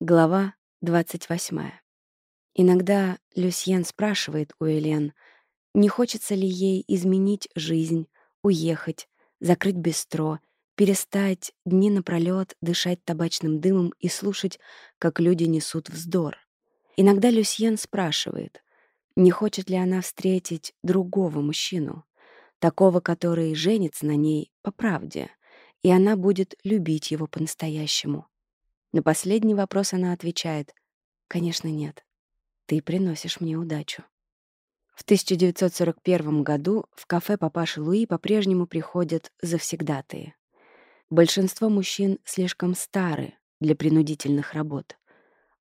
Глава 28. Иногда Люсьен спрашивает у Элен, не хочется ли ей изменить жизнь, уехать, закрыть бистро, перестать дни напролёт дышать табачным дымом и слушать, как люди несут вздор. Иногда Люсьен спрашивает, не хочет ли она встретить другого мужчину, такого, который женится на ней по правде, и она будет любить его по-настоящему. На последний вопрос она отвечает «Конечно, нет. Ты приносишь мне удачу». В 1941 году в кафе папаши Луи по-прежнему приходят завсегдатые. Большинство мужчин слишком стары для принудительных работ.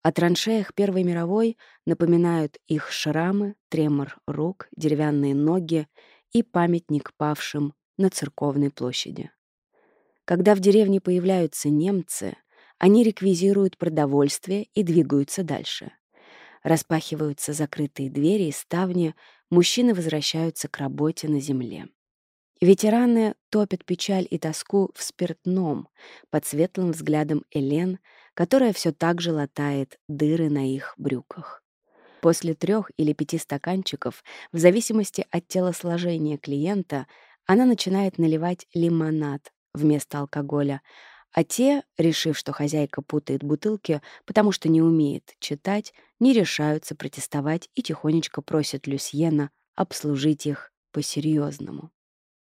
О траншеях Первой мировой напоминают их шрамы, тремор рук, деревянные ноги и памятник павшим на церковной площади. Когда в деревне появляются немцы, они реквизируют продовольствие и двигаются дальше. Распахиваются закрытые двери и ставни, мужчины возвращаются к работе на земле. Ветераны топят печаль и тоску в спиртном, под светлым взглядом Элен, которая все так же латает дыры на их брюках. После трех или пяти стаканчиков, в зависимости от телосложения клиента, она начинает наливать лимонад вместо алкоголя, а те, решив, что хозяйка путает бутылки, потому что не умеет читать, не решаются протестовать и тихонечко просят Люсьена обслужить их по-серьезному.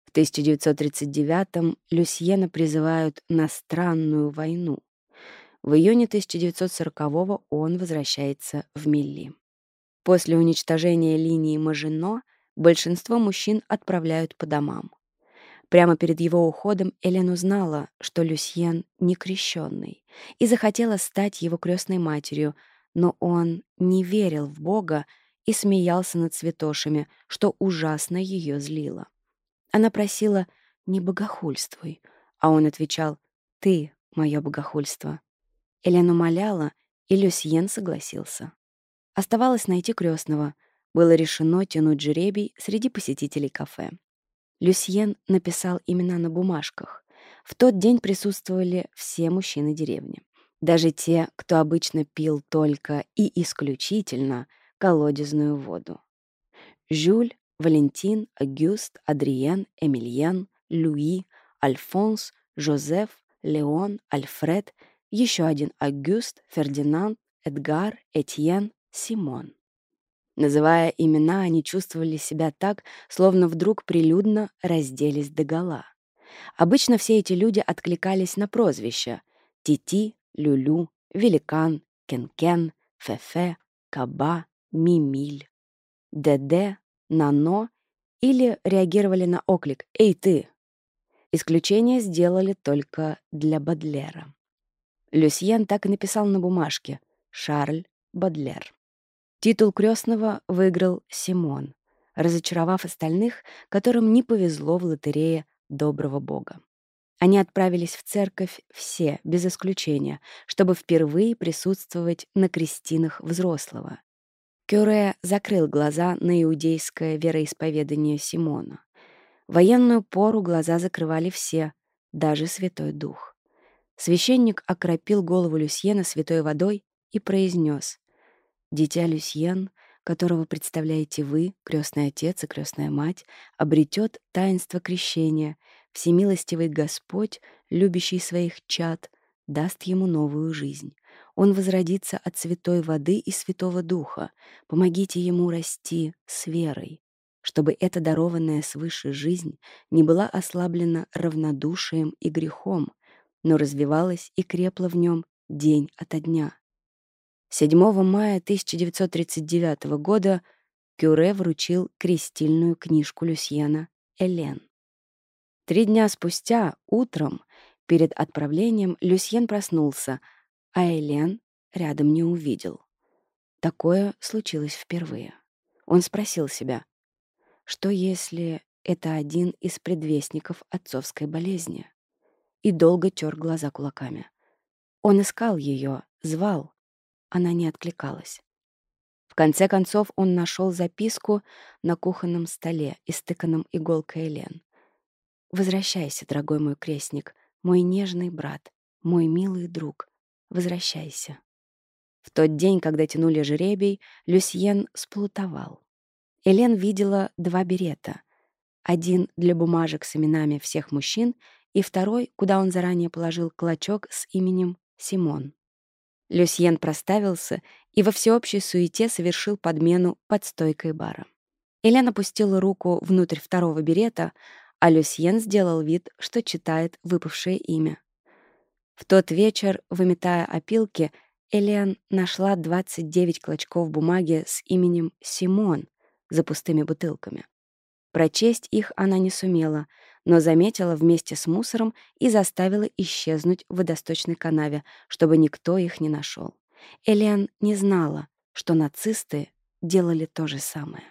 В 1939-м Люсьена призывают на странную войну. В июне 1940-го он возвращается в Милли. После уничтожения линии Мажино большинство мужчин отправляют по домам. Прямо перед его уходом Элен узнала, что Люсьен не крещенный, и захотела стать его крестной матерью, но он не верил в Бога и смеялся над цветошами, что ужасно ее злило. Она просила «не богохульствуй», а он отвечал «ты — мое богохульство». Элен умоляла, и Люсьен согласился. Оставалось найти крестного. Было решено тянуть жеребий среди посетителей кафе. Люсьен написал имена на бумажках. В тот день присутствовали все мужчины деревни. Даже те, кто обычно пил только и исключительно колодезную воду. Жюль, Валентин, Агюст, Адриен, Эмильен, Луи, Альфонс, Жозеф, Леон, Альфред, еще один Агюст, Фердинанд, Эдгар, Этьен, Симон. Называя имена, они чувствовали себя так, словно вдруг прилюдно разделись догола. Обычно все эти люди откликались на прозвища Тити, Люлю, Великан, Кенкен, Фефе, Каба, Мимиль, Деде, Нано или реагировали на оклик «Эй, ты!». Исключение сделали только для Бадлера. Люсьен так и написал на бумажке «Шарль Бадлер». Титул крестного выиграл Симон, разочаровав остальных, которым не повезло в лотерее доброго бога. Они отправились в церковь все, без исключения, чтобы впервые присутствовать на крестинах взрослого. Кюре закрыл глаза на иудейское вероисповедание Симона. Военную пору глаза закрывали все, даже Святой Дух. Священник окропил голову Люсьена святой водой и произнес Дитя Люсьен, которого представляете вы, крестный отец и крестная мать, обретет таинство крещения. Всемилостивый Господь, любящий своих чад, даст ему новую жизнь. Он возродится от святой воды и святого духа. Помогите ему расти с верой, чтобы эта дарованная свыше жизнь не была ослаблена равнодушием и грехом, но развивалась и крепла в нем день ото дня. 7 мая 1939 года Кюре вручил крестильную книжку Люсьена «Элен». Три дня спустя, утром, перед отправлением, Люсьен проснулся, а Элен рядом не увидел. Такое случилось впервые. Он спросил себя, что если это один из предвестников отцовской болезни? И долго тер глаза кулаками. Он искал ее, звал, она не откликалась. В конце концов он нашел записку на кухонном столе, истыканном иголкой Элен. «Возвращайся, дорогой мой крестник, мой нежный брат, мой милый друг, возвращайся». В тот день, когда тянули жребий, Люсьен сплутовал. Элен видела два берета. Один для бумажек с именами всех мужчин и второй, куда он заранее положил клочок с именем Симон. Люсьен проставился и во всеобщей суете совершил подмену под стойкой бара. Элен опустила руку внутрь второго берета, а Люсьен сделал вид, что читает выпавшее имя. В тот вечер, выметая опилки, Элен нашла 29 клочков бумаги с именем Симон за пустыми бутылками. Прочесть их она не сумела, но заметила вместе с мусором и заставила исчезнуть в водосточной канаве, чтобы никто их не нашел. Элен не знала, что нацисты делали то же самое.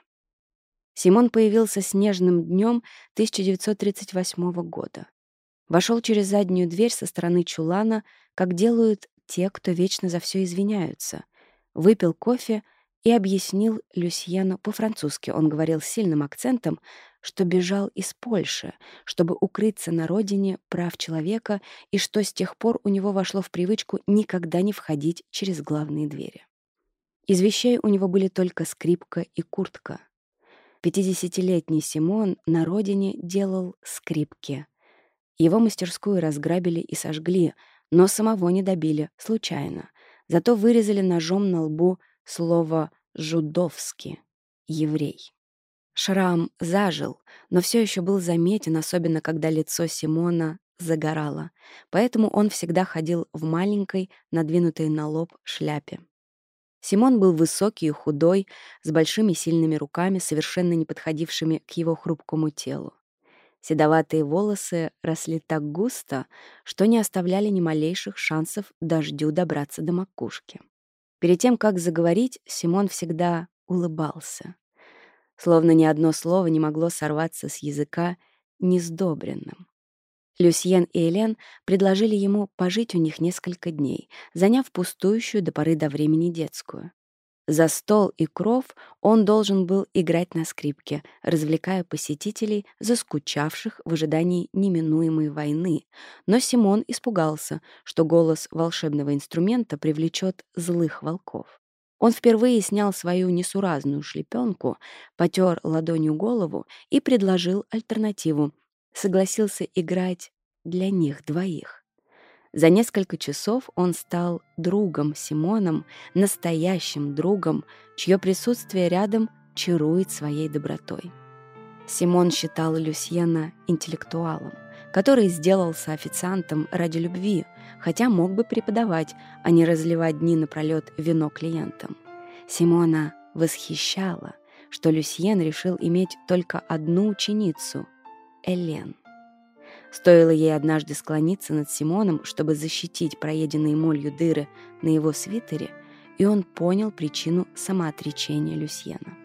Симон появился снежным днем 1938 года. Вошел через заднюю дверь со стороны чулана, как делают те, кто вечно за все извиняются. Выпил кофе — и объяснил Люсьену по-французски. Он говорил с сильным акцентом, что бежал из Польши, чтобы укрыться на родине прав человека и что с тех пор у него вошло в привычку никогда не входить через главные двери. Из вещей у него были только скрипка и куртка. Пятидесятилетний Симон на родине делал скрипки. Его мастерскую разграбили и сожгли, но самого не добили, случайно. Зато вырезали ножом на лбу слово «жудовский» — «еврей». Шрам зажил, но все еще был заметен, особенно когда лицо Симона загорало, поэтому он всегда ходил в маленькой, надвинутой на лоб шляпе. Симон был высокий и худой, с большими сильными руками, совершенно не подходившими к его хрупкому телу. Седоватые волосы росли так густо, что не оставляли ни малейших шансов дождю добраться до макушки. Перед тем, как заговорить, Симон всегда улыбался словно ни одно слово не могло сорваться с языка несдобренным. Люсьен и Элен предложили ему пожить у них несколько дней, заняв пустующую до поры до времени детскую. За стол и кров он должен был играть на скрипке, развлекая посетителей, заскучавших в ожидании неминуемой войны. Но Симон испугался, что голос волшебного инструмента привлечет злых волков. Он впервые снял свою несуразную шлепенку, потер ладонью голову и предложил альтернативу. Согласился играть для них двоих. За несколько часов он стал другом Симоном, настоящим другом, чье присутствие рядом чарует своей добротой. Симон считал Люсьена интеллектуалом который сделался официантом ради любви, хотя мог бы преподавать, а не разливать дни напролет вино клиентам. Симона восхищала, что Люсьен решил иметь только одну ученицу — Элен. Стоило ей однажды склониться над Симоном, чтобы защитить проеденные молью дыры на его свитере, и он понял причину самоотречения Люсьена.